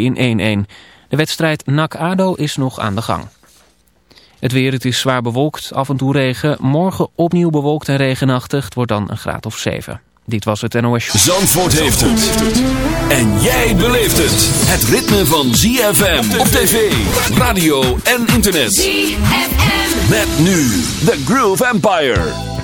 in 1-1. De wedstrijd Nak Ado is nog aan de gang. Het weer, het is zwaar bewolkt, af en toe regen. Morgen opnieuw bewolkt en regenachtig. Het wordt dan een graad of 7. Dit was het NOS Show. Zandvoort heeft het. En jij beleeft het. Het ritme van ZFM op tv, radio en internet. ZFM. Met nu The Groove Empire.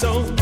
So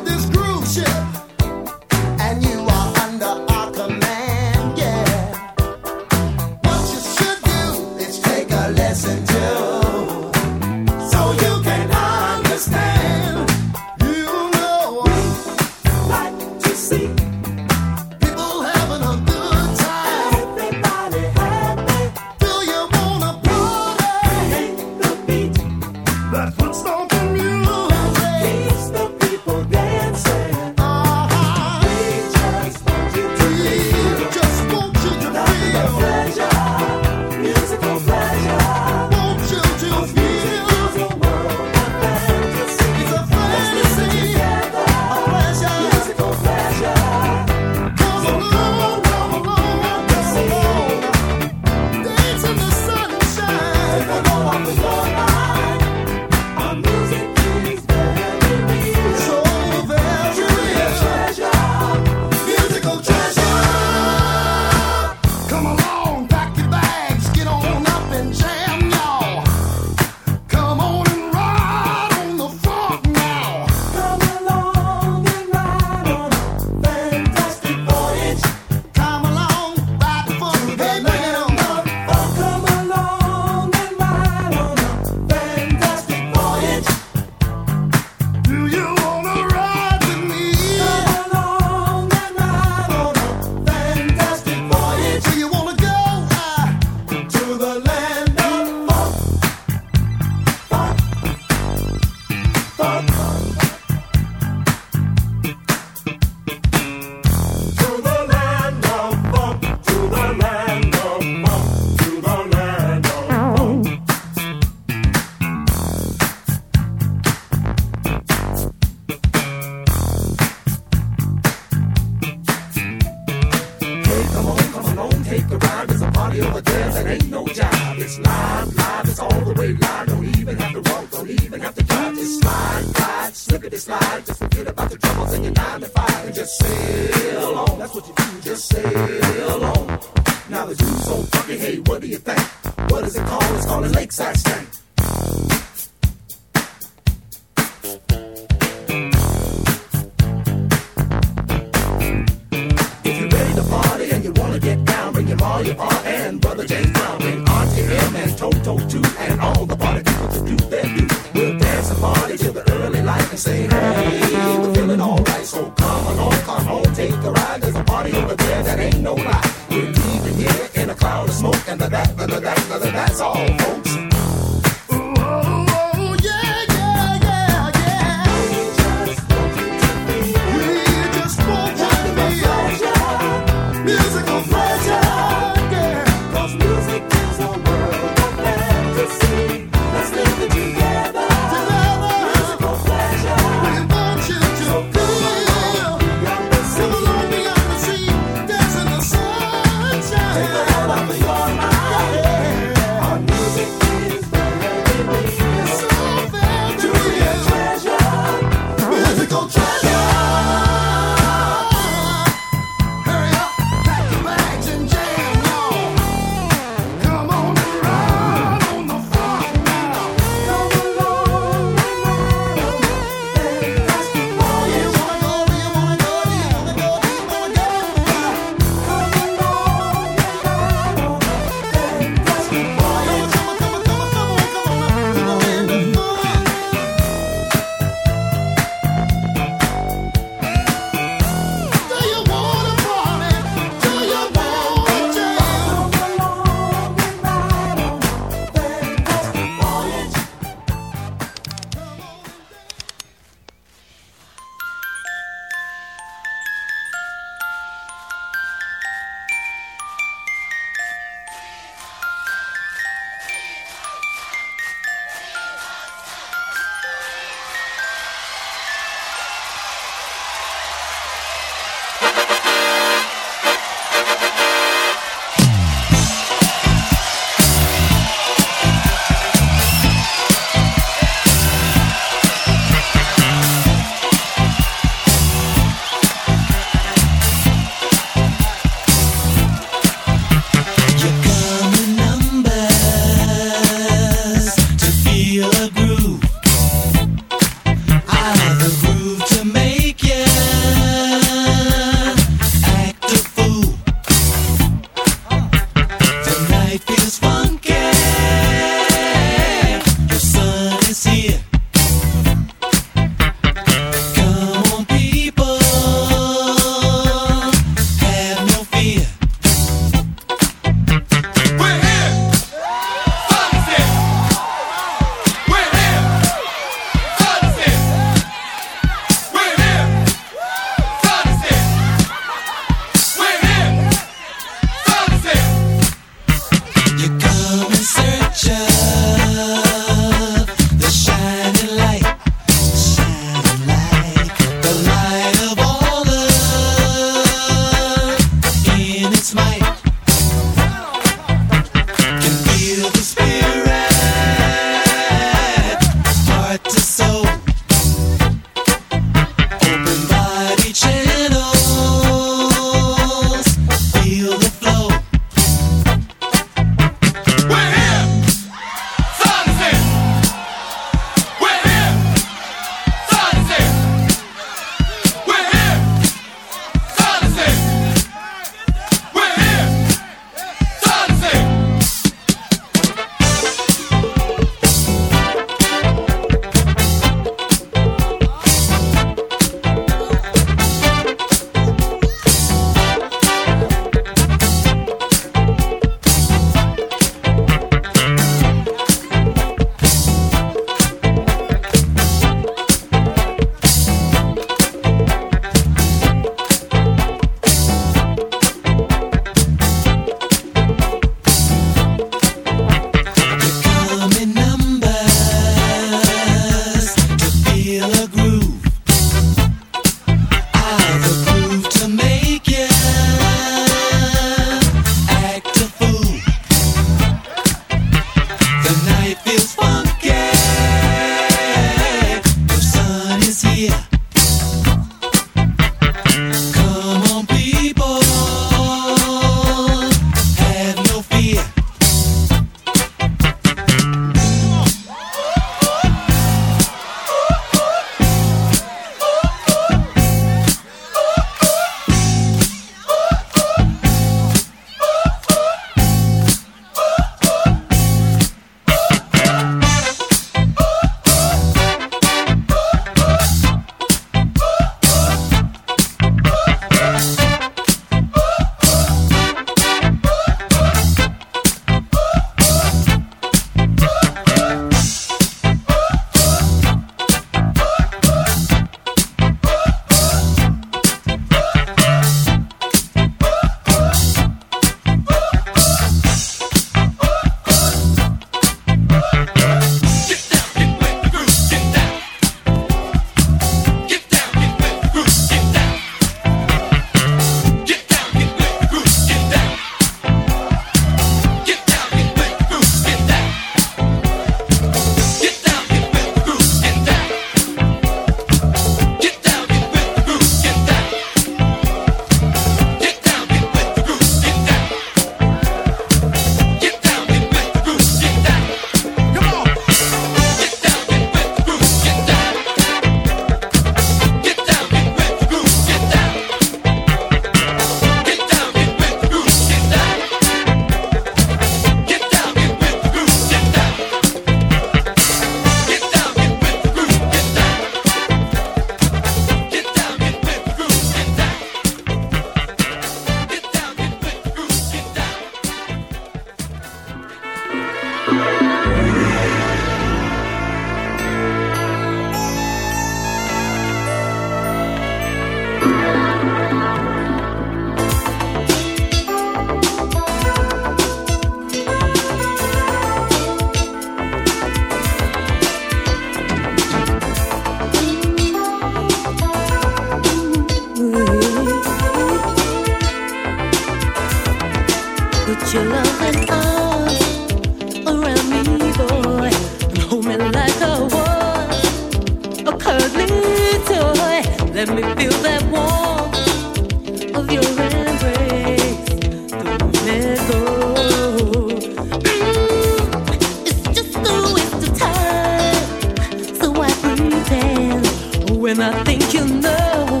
And I think you know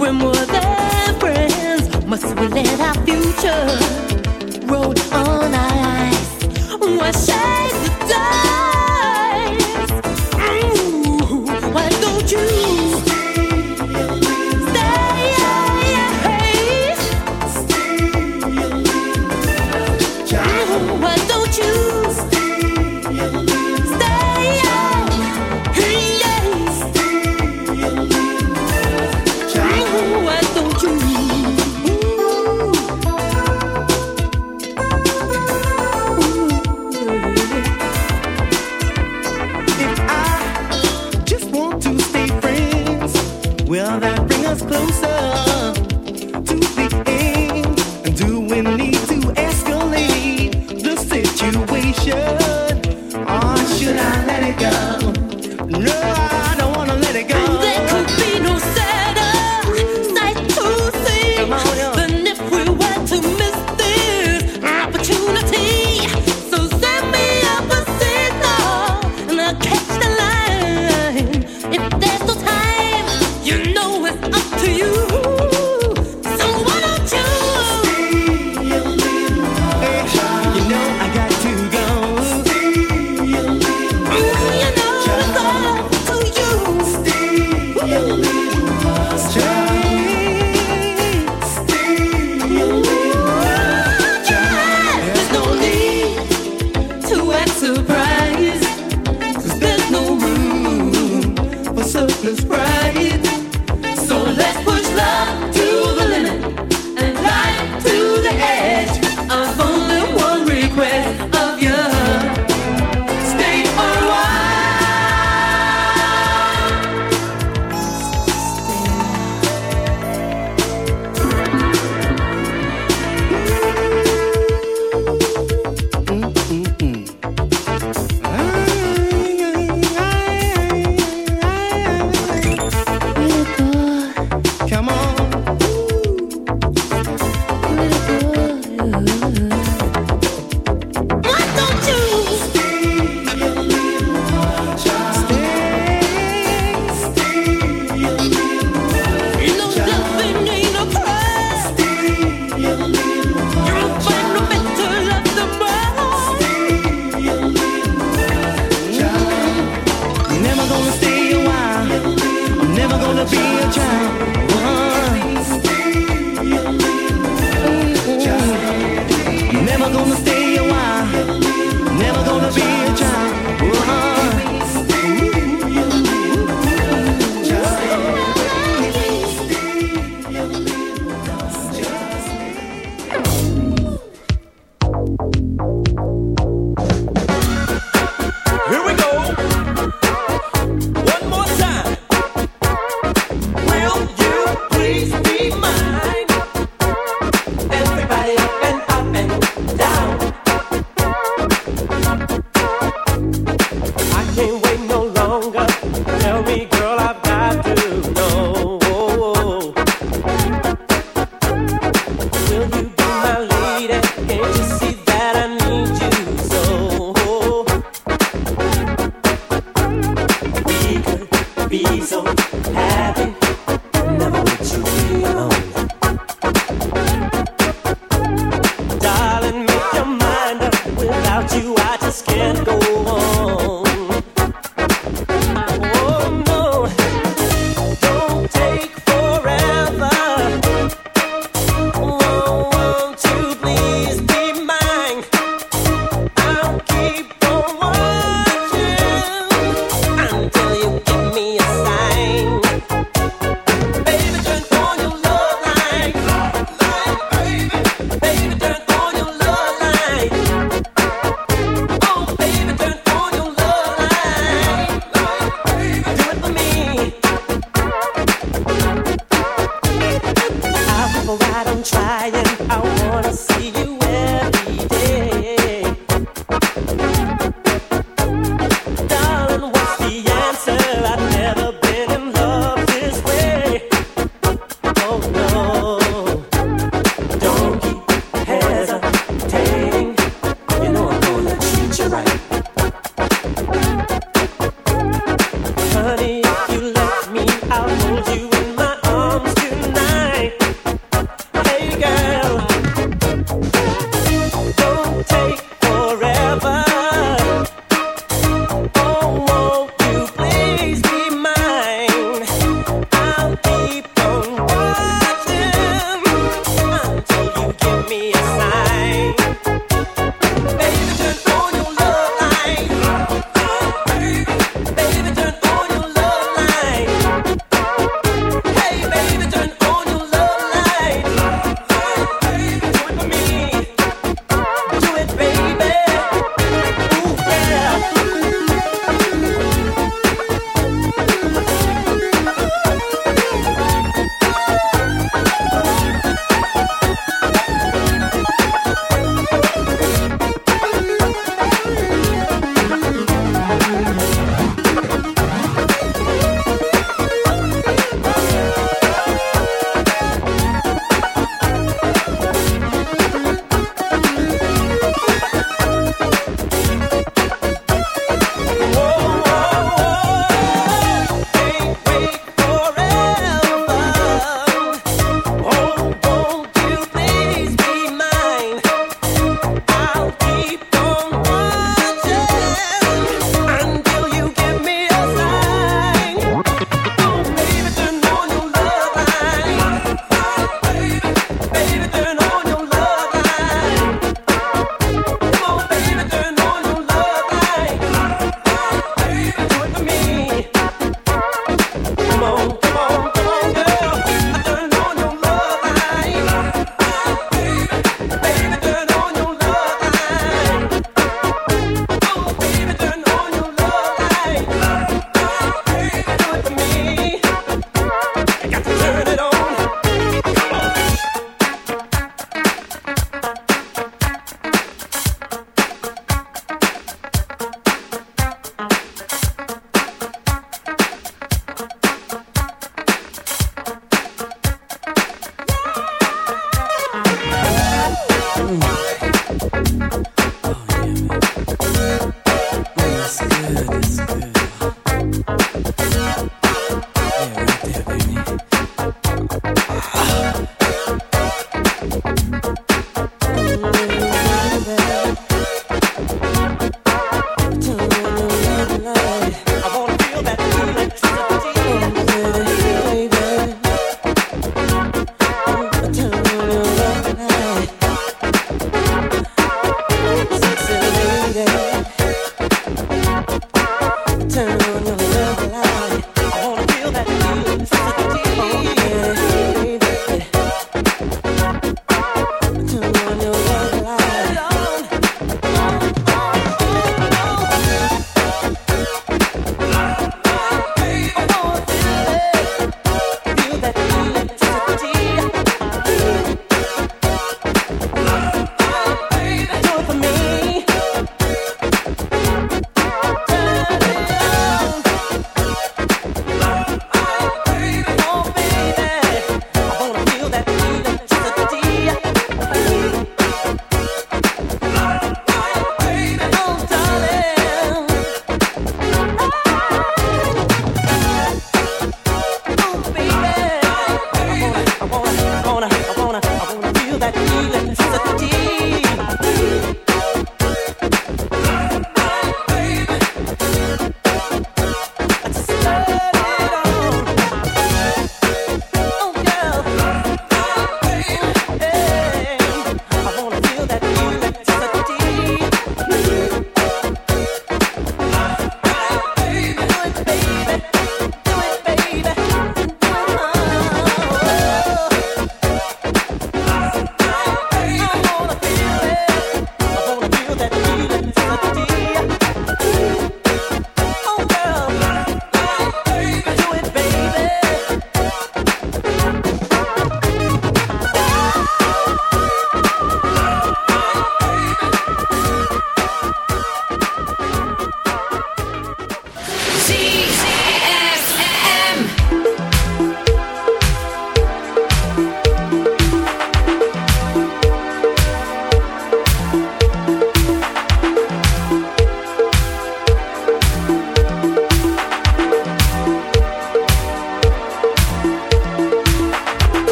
we're more than friends. Must we let our future?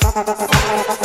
Gracias.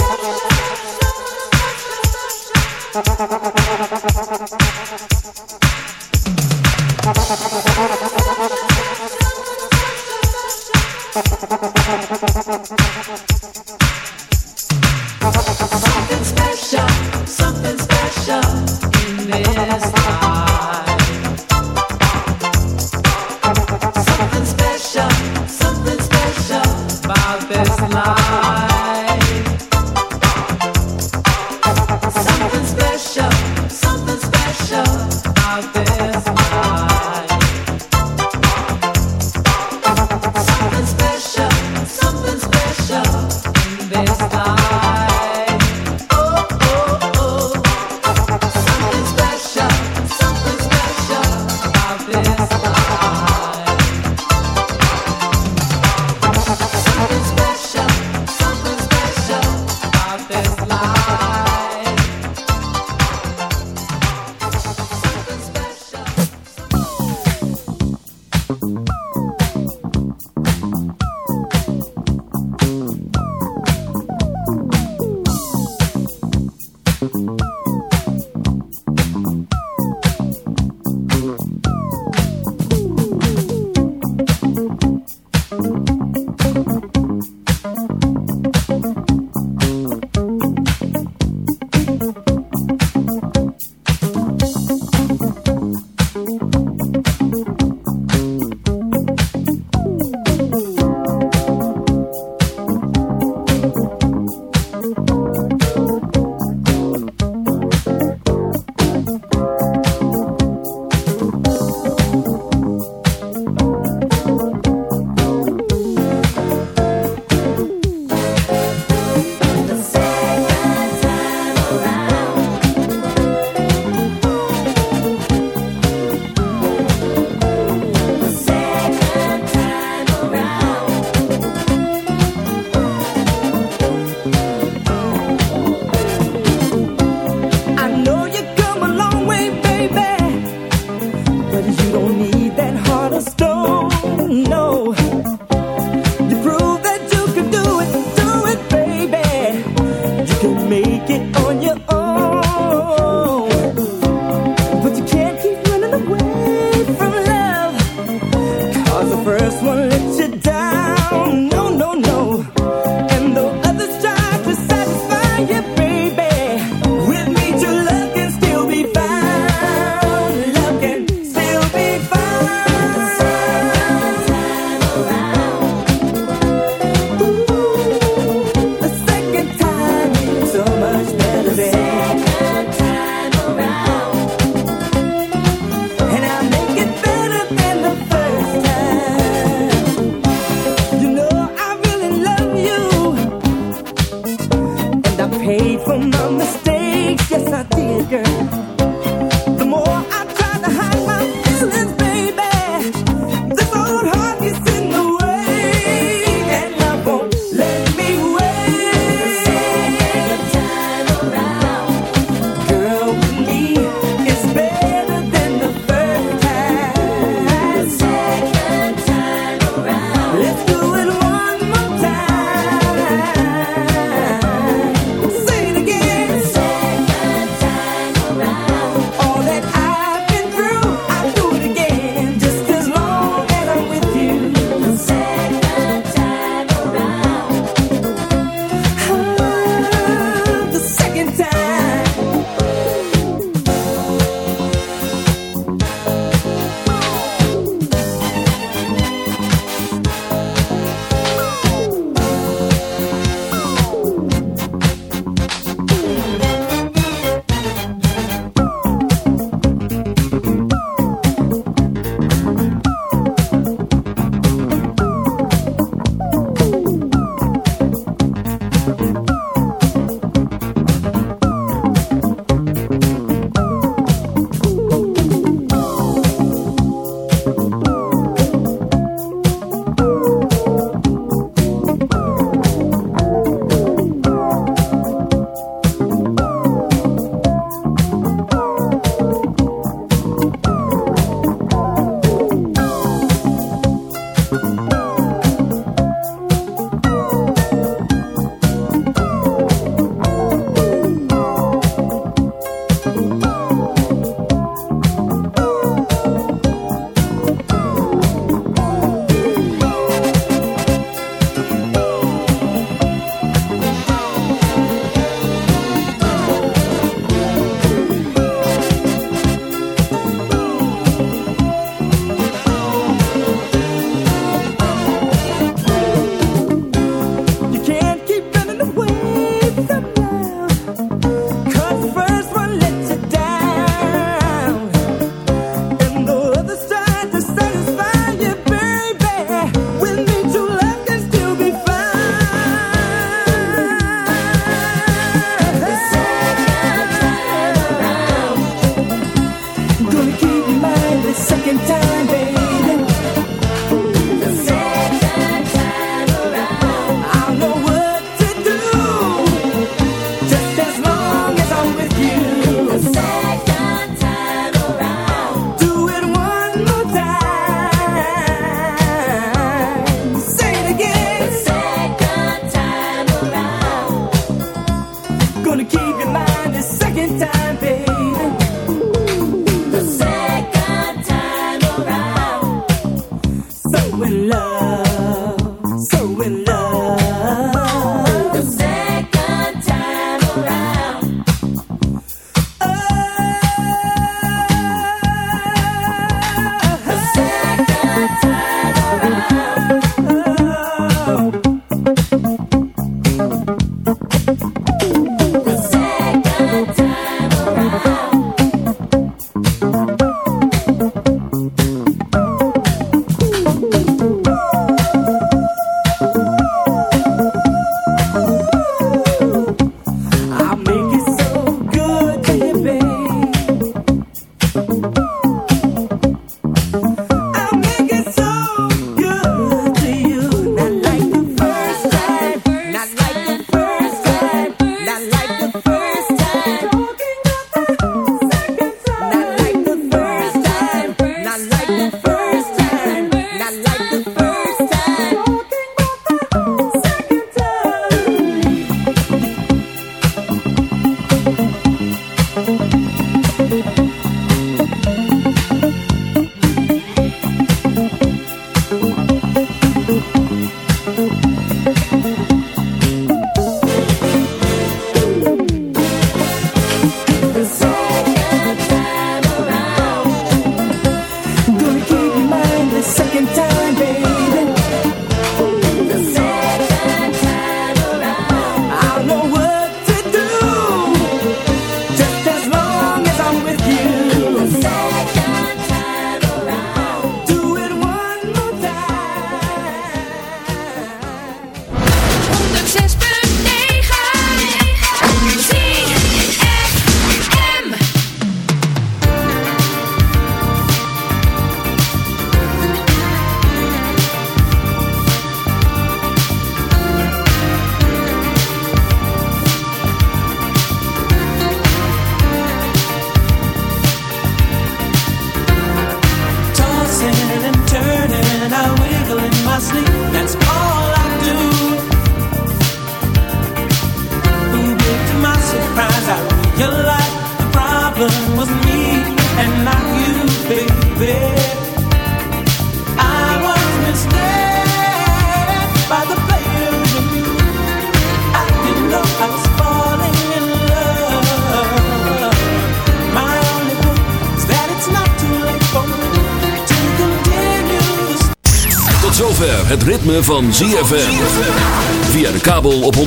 Ritme van ZFM. Via de kabel op 104.5.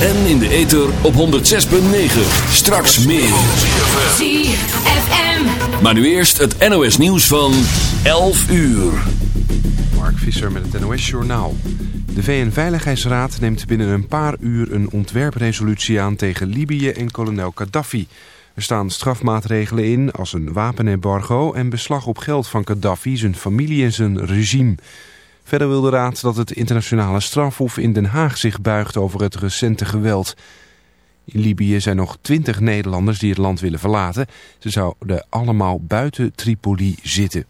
En in de ether op 106.9. Straks meer. ZFM. Maar nu eerst het NOS nieuws van 11 uur. Mark Visser met het NOS Journaal. De VN-veiligheidsraad neemt binnen een paar uur een ontwerpresolutie aan tegen Libië en kolonel Gaddafi. Er staan strafmaatregelen in als een wapenembargo en beslag op geld van Gaddafi, zijn familie en zijn regime. Verder wil de raad dat het internationale strafhof in Den Haag zich buigt over het recente geweld. In Libië zijn nog twintig Nederlanders die het land willen verlaten. Ze zouden allemaal buiten Tripoli zitten.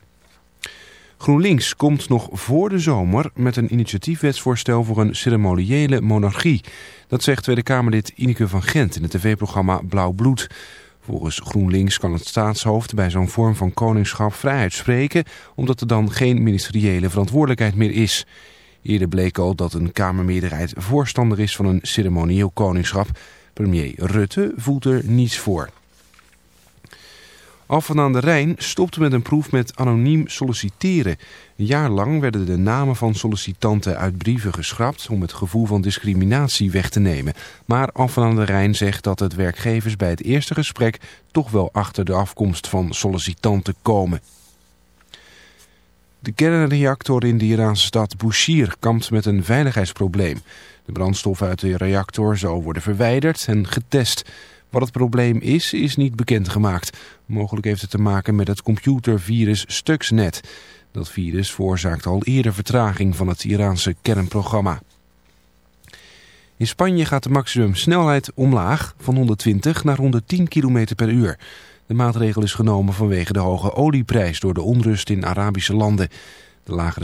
GroenLinks komt nog voor de zomer met een initiatiefwetsvoorstel voor een ceremoniële monarchie. Dat zegt Tweede Kamerlid Ineke van Gent in het tv-programma Blauw Bloed. Volgens GroenLinks kan het staatshoofd bij zo'n vorm van koningschap vrijheid spreken, omdat er dan geen ministeriële verantwoordelijkheid meer is. Eerder bleek al dat een Kamermeerderheid voorstander is van een ceremonieel koningschap. Premier Rutte voelt er niets voor. Alphen aan de Rijn stopte met een proef met anoniem solliciteren. Een jaar lang werden de namen van sollicitanten uit brieven geschrapt om het gevoel van discriminatie weg te nemen. Maar Alphen aan de Rijn zegt dat het werkgevers bij het eerste gesprek toch wel achter de afkomst van sollicitanten komen. De kernreactor in de Iraanse stad Bushehr kampt met een veiligheidsprobleem. De brandstof uit de reactor zou worden verwijderd en getest. Wat het probleem is, is niet bekendgemaakt. Mogelijk heeft het te maken met het computervirus Stuxnet. Dat virus veroorzaakt al eerder vertraging van het Iraanse kernprogramma. In Spanje gaat de maximumsnelheid omlaag van 120 naar 110 km per uur. De maatregel is genomen vanwege de hoge olieprijs door de onrust in Arabische landen. De lagere